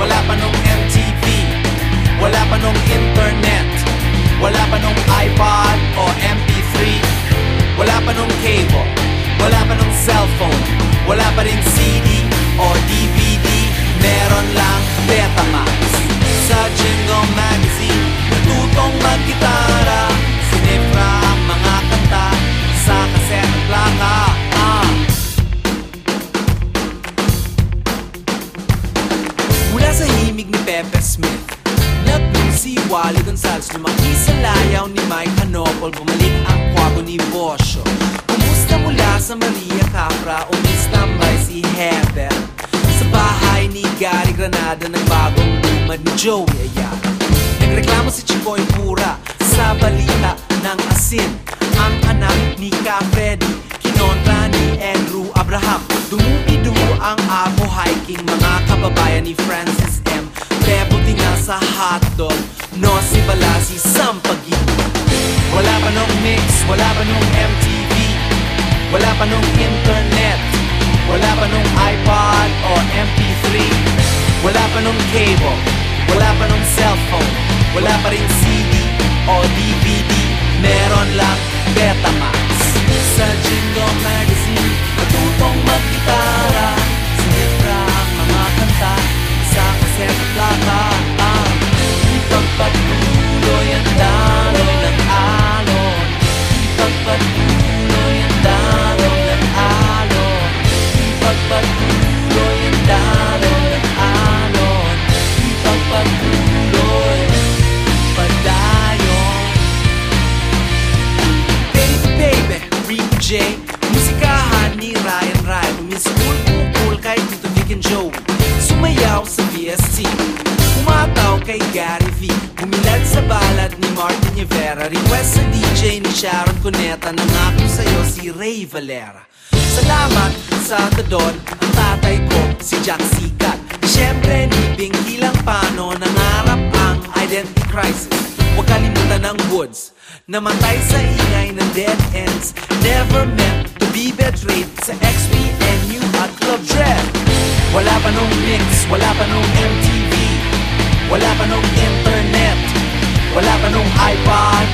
Wala pa nung MTV Wala pa nung internet. Wala pa nung iPod o MP3 Wala pa nung cable. Wala pa nung cellphone. Wala pa rin CD o DVD Himig ni Pepe Smith. Nagpun si Wally Gonzales Lumaki sa layaw ni Mike Hanopol. Bumalik ang kwago ni Bosio Kumusta mula sa Maria Capra? Umistambay si Heather Sa bahay ni Gary Granada Nagbagong lumad ni Joey Ayala. Nagreklamo si Chicoy Pura Sa balita ng asin. Ang anak ni Ka Freddy Kinontra ni Andrew Abraham. Dumupido ang Apo Hiking Mga kababayan ni Francis M Pebuti nga sa hotdog. No si Balasi Sampagi Wala pa nung mix, wala pa nung MTV Wala pa nung internet. Wala pa nung iPod o MP3 Wala pa nung cable. Wala pa nung cellphone. Wala pa rin CD o DVD Meron lang Betamax. Sa Jingle Magazine Balad ni Martin Rivera. Request sa DJ ni Sharon Cuneta Nangako sa'yo si Ray Valera. Salamat sa Tadon Ang tatay ko si Jack Sikat. Siyempre ni Bingi lang paano Nangarap ang identity crisis. Huwag kalimutan ang woods. Namatay sa ingay ng dead ends. Never meant to be betrayed Sa XPNU at Club Dread. Wala pa nung mix, wala pa nung MTV Wala pa nung internet Wala pa nung iPod